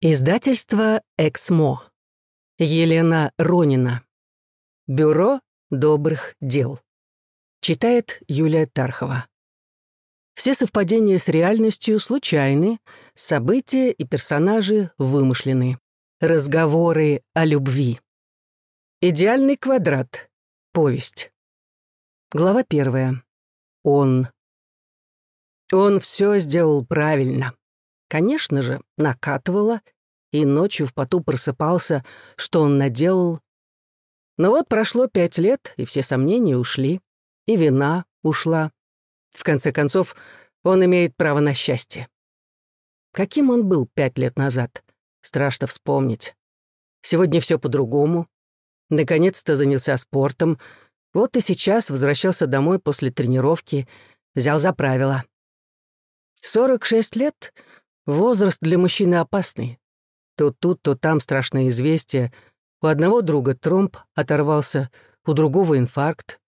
Издательство «Эксмо». Елена Ронина. Бюро добрых дел. Читает Юлия Тархова. Все совпадения с реальностью случайны, события и персонажи вымышлены. Разговоры о любви. Идеальный квадрат. Повесть. Глава первая. Он. Он все сделал правильно. Конечно же, накатывало, и ночью в поту просыпался, что он наделал. Но вот прошло пять лет, и все сомнения ушли, и вина ушла. В конце концов, он имеет право на счастье. Каким он был пять лет назад? Страшно вспомнить. Сегодня все по-другому. Наконец-то занялся спортом. Вот и сейчас возвращался домой после тренировки, взял за правило. 46 лет Возраст для мужчины опасный. То тут, то там страшное известие. У одного друга тромб оторвался, у другого инфаркт.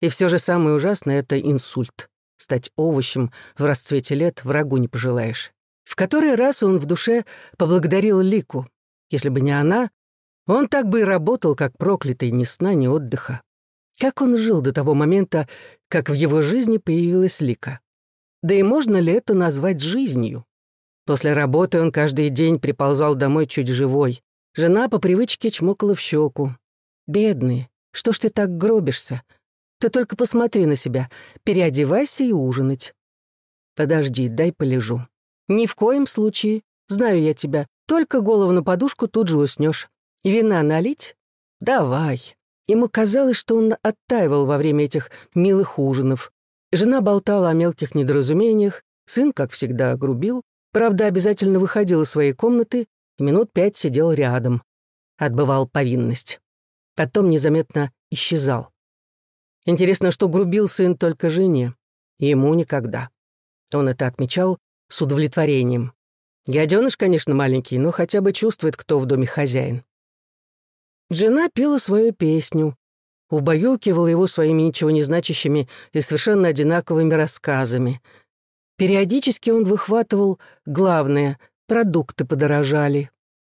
И все же самое ужасное — это инсульт. Стать овощем в расцвете лет врагу не пожелаешь. В который раз он в душе поблагодарил Лику. Если бы не она, он так бы и работал, как проклятый, ни сна, ни отдыха. Как он жил до того момента, как в его жизни появилась Лика? Да и можно ли это назвать жизнью? После работы он каждый день приползал домой чуть живой. Жена по привычке чмокала в щеку. «Бедный, что ж ты так гробишься? Ты только посмотри на себя, переодевайся и ужинать». «Подожди, дай полежу». «Ни в коем случае. Знаю я тебя. Только голову на подушку тут же уснешь. Вина налить? Давай». Ему казалось, что он оттаивал во время этих милых ужинов. Жена болтала о мелких недоразумениях, сын, как всегда, грубил, Правда, обязательно выходил из своей комнаты и минут пять сидел рядом. Отбывал повинность. Потом незаметно исчезал. Интересно, что грубил сын только жене. Ему никогда. Он это отмечал с удовлетворением. Гаденыш, конечно, маленький, но хотя бы чувствует, кто в доме хозяин. Жена пела свою песню, убаюкивала его своими ничего не значащими и совершенно одинаковыми рассказами — Периодически он выхватывал главное — продукты подорожали.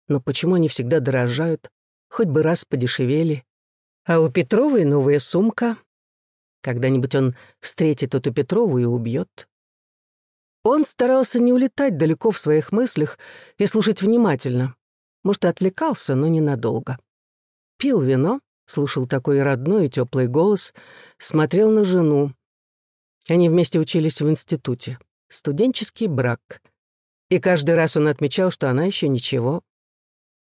Но почему они всегда дорожают? Хоть бы раз подешевели. А у Петровой новая сумка. Когда-нибудь он встретит эту Петрову и убьет. Он старался не улетать далеко в своих мыслях и слушать внимательно. Может, и отвлекался, но ненадолго. Пил вино, слушал такой родной и теплый голос, смотрел на жену. Они вместе учились в институте студенческий брак. И каждый раз он отмечал, что она еще ничего.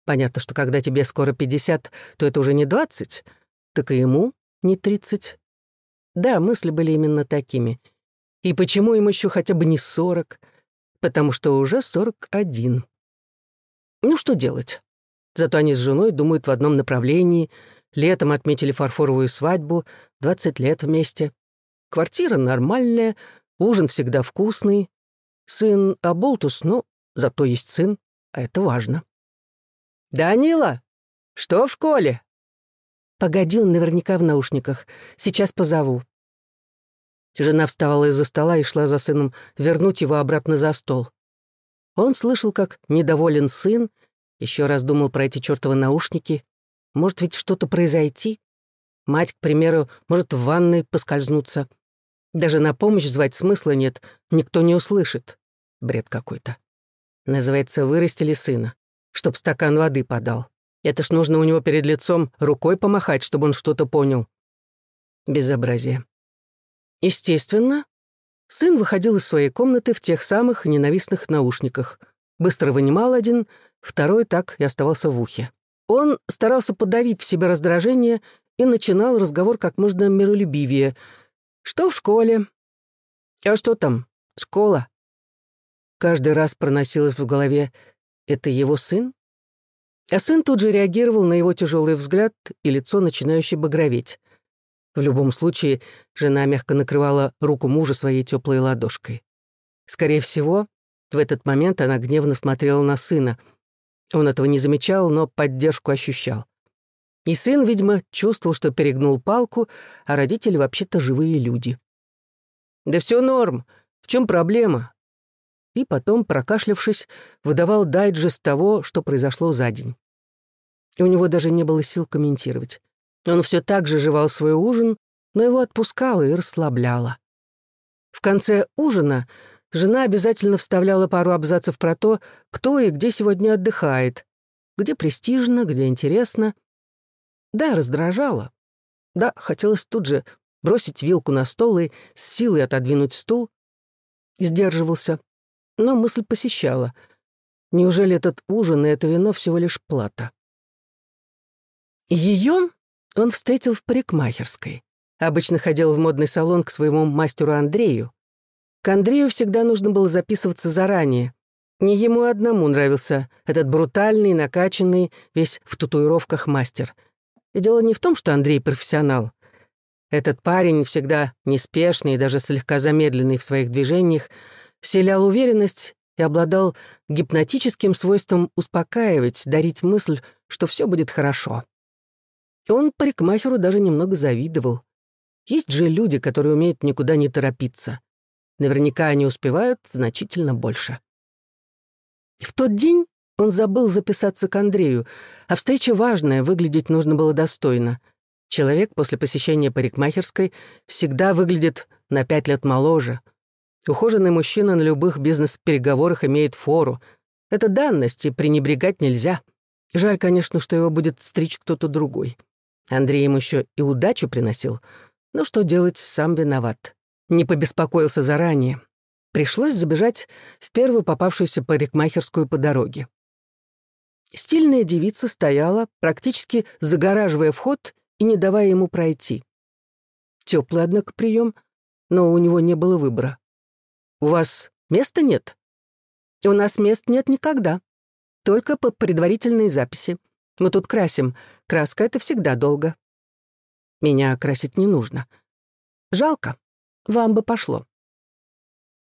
Понятно, что когда тебе скоро 50, то это уже не 20, так и ему не 30. Да, мысли были именно такими. И почему им еще хотя бы не 40? Потому что уже 41. Ну что делать? Зато они с женой думают в одном направлении. Летом отметили фарфоровую свадьбу, 20 лет вместе. Квартира нормальная, Ужин всегда вкусный. Сын оболтус, но зато есть сын, а это важно. «Данила, что в школе?» «Погоди, он наверняка в наушниках. Сейчас позову». Жена вставала из-за стола и шла за сыном вернуть его обратно за стол. Он слышал, как недоволен сын, еще раз думал про эти чертовы наушники. Может ведь что-то произойти? Мать, к примеру, может в ванной поскользнуться. Даже на помощь звать смысла нет, никто не услышит. Бред какой-то. Называется «вырастили сына», чтоб стакан воды подал. Это ж нужно у него перед лицом рукой помахать, чтобы он что-то понял. Безобразие. Естественно, сын выходил из своей комнаты в тех самых ненавистных наушниках. Быстро вынимал один, второй так и оставался в ухе. Он старался подавить в себе раздражение и начинал разговор как можно миролюбивее — что в школе? А что там? Школа? Каждый раз проносилось в голове «это его сын?» А сын тут же реагировал на его тяжелый взгляд и лицо, начинающее багроветь. В любом случае, жена мягко накрывала руку мужа своей теплой ладошкой. Скорее всего, в этот момент она гневно смотрела на сына. Он этого не замечал, но поддержку ощущал. И сын, видимо, чувствовал, что перегнул палку, а родители вообще-то живые люди. «Да все норм. В чем проблема?» и потом, прокашлявшись, выдавал дайджест того, что произошло за день. И у него даже не было сил комментировать. Он все так же жевал свой ужин, но его отпускало и расслабляло. В конце ужина жена обязательно вставляла пару абзацев про то, кто и где сегодня отдыхает, где престижно, где интересно. Да, раздражало. Да, хотелось тут же бросить вилку на стол и с силой отодвинуть стул. Сдерживался, но мысль посещала. Неужели этот ужин и это вино всего лишь плата? Ее он встретил в парикмахерской. Обычно ходил в модный салон к своему мастеру Андрею. К Андрею всегда нужно было записываться заранее. Не ему одному нравился этот брутальный, накачанный, весь в татуировках мастер. И дело не в том, что Андрей профессионал. Этот парень, всегда неспешный и даже слегка замедленный в своих движениях, вселял уверенность и обладал гипнотическим свойством успокаивать, дарить мысль, что все будет хорошо. Он парикмахеру даже немного завидовал. Есть же люди, которые умеют никуда не торопиться. Наверняка они успевают значительно больше. В тот день он забыл записаться к Андрею, а встреча важная, выглядеть нужно было достойно. Человек после посещения парикмахерской всегда выглядит на пять лет моложе. Ухоженный мужчина на любых бизнес-переговорах имеет фору. Это данность, и пренебрегать нельзя. Жаль, конечно, что его будет стричь кто-то другой. Андрей ему еще и удачу приносил — но что делать, сам виноват. Не побеспокоился заранее. Пришлось забежать в первую попавшуюся парикмахерскую по дороге. Стильная девица стояла, практически загораживая вход и не давая ему пройти. Теплый, однако, прием, но у него не было выбора. «У вас места нет?» «У нас мест нет никогда. Только по предварительной записи. Мы тут красим. Краска — это всегда долго». Меня красить не нужно. Жалко. Вам бы пошло.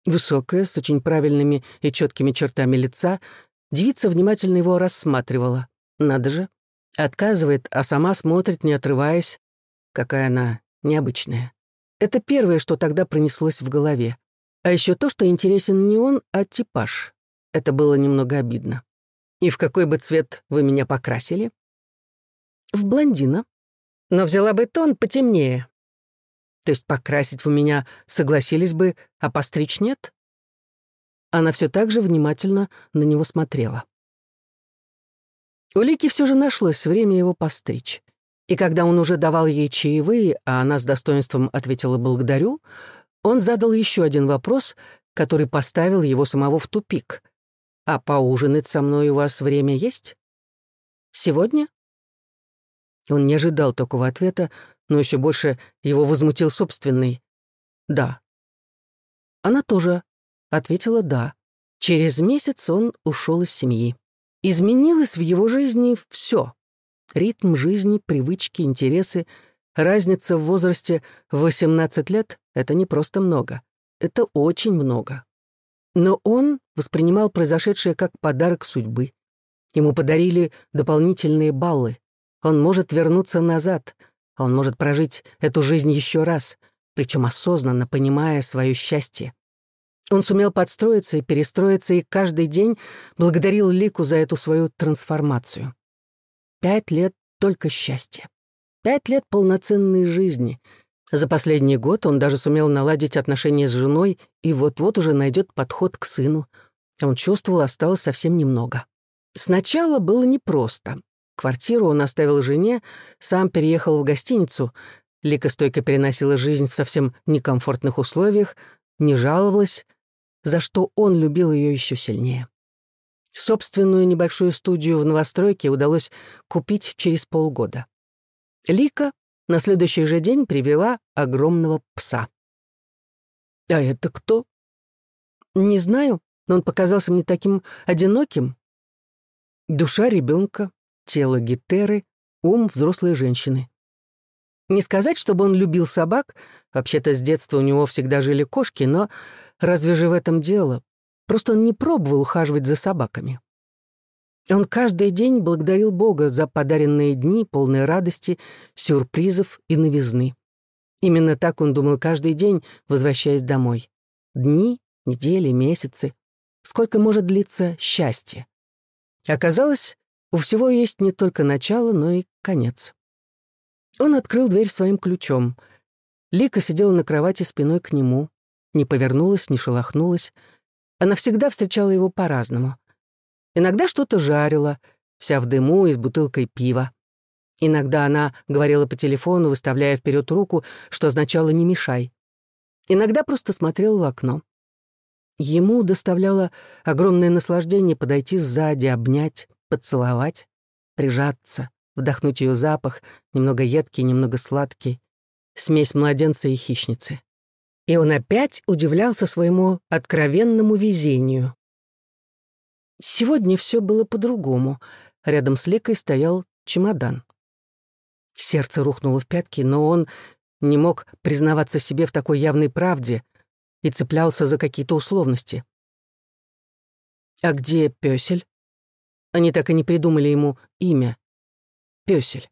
Высокая, с очень правильными и четкими чертами лица, девица внимательно его рассматривала. Надо же. Отказывает, а сама смотрит, не отрываясь. Какая она необычная. Это первое, что тогда пронеслось в голове. А еще то, что интересен не он, а типаж. Это было немного обидно. И в какой бы цвет вы меня покрасили? В блондина но взяла бы тон потемнее. То есть покрасить вы меня согласились бы, а постричь нет? Она все так же внимательно на него смотрела. У Лики все же нашлось время его постричь. И когда он уже давал ей чаевые, а она с достоинством ответила «благодарю», он задал еще один вопрос, который поставил его самого в тупик. «А поужинать со мной у вас время есть?» «Сегодня?» Он не ожидал такого ответа, но еще больше его возмутил собственный «да». Она тоже ответила «да». Через месяц он ушел из семьи. Изменилось в его жизни все: Ритм жизни, привычки, интересы. Разница в возрасте в 18 лет — это не просто много. Это очень много. Но он воспринимал произошедшее как подарок судьбы. Ему подарили дополнительные баллы. Он может вернуться назад, он может прожить эту жизнь еще раз, причем осознанно понимая свое счастье. Он сумел подстроиться и перестроиться, и каждый день благодарил Лику за эту свою трансформацию. Пять лет только счастья. Пять лет полноценной жизни. За последний год он даже сумел наладить отношения с женой и вот-вот уже найдет подход к сыну. Он чувствовал, осталось совсем немного. Сначала было непросто. Квартиру он оставил жене, сам переехал в гостиницу. Лика стойко переносила жизнь в совсем некомфортных условиях, не жаловалась, за что он любил ее еще сильнее. Собственную небольшую студию в новостройке удалось купить через полгода. Лика на следующий же день привела огромного пса. «А это кто?» «Не знаю, но он показался мне таким одиноким. Душа ребенка, тело Гетеры, ум взрослой женщины. Не сказать, чтобы он любил собак, вообще-то с детства у него всегда жили кошки, но разве же в этом дело? Просто он не пробовал ухаживать за собаками. Он каждый день благодарил Бога за подаренные дни, полные радости, сюрпризов и новизны. Именно так он думал каждый день, возвращаясь домой. Дни, недели, месяцы. сколько может длиться счастье. Оказалось, у всего есть не только начало, но и конец. Он открыл дверь своим ключом. Лика сидела на кровати спиной к нему, не повернулась, не шелохнулась. Она всегда встречала его по-разному. Иногда что-то жарила, вся в дыму и с бутылкой пива. Иногда она говорила по телефону, выставляя вперед руку, что означало «не мешай». Иногда просто смотрел в окно. Ему доставляло огромное наслаждение подойти сзади, обнять, поцеловать, прижаться, вдохнуть ее запах, немного едкий, немного сладкий, смесь младенца и хищницы. И он опять удивлялся своему откровенному везению. Сегодня все было по-другому. Рядом с Лекой стоял чемодан. Сердце рухнуло в пятки, но он не мог признаваться себе в такой явной правде — и цеплялся за какие-то условности. А где Пёсель? Они так и не придумали ему имя. Пёсель.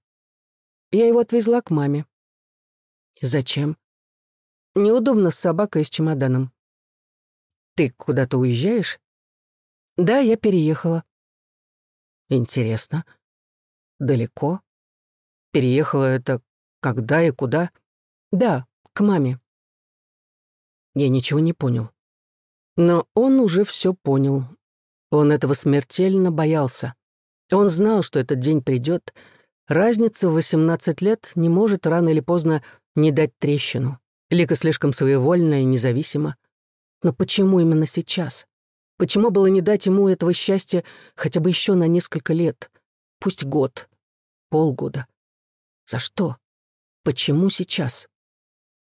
Я его отвезла к маме. Зачем? Неудобно с собакой и с чемоданом. Ты куда-то уезжаешь? Да, я переехала. Интересно. Далеко? Переехала это когда и куда? Да, к маме. Я ничего не понял. Но он уже все понял. Он этого смертельно боялся. Он знал, что этот день придет. Разница в 18 лет не может рано или поздно не дать трещину. Лика слишком своевольна и независима. Но почему именно сейчас? Почему было не дать ему этого счастья хотя бы еще на несколько лет? Пусть год, полгода. За что? Почему сейчас?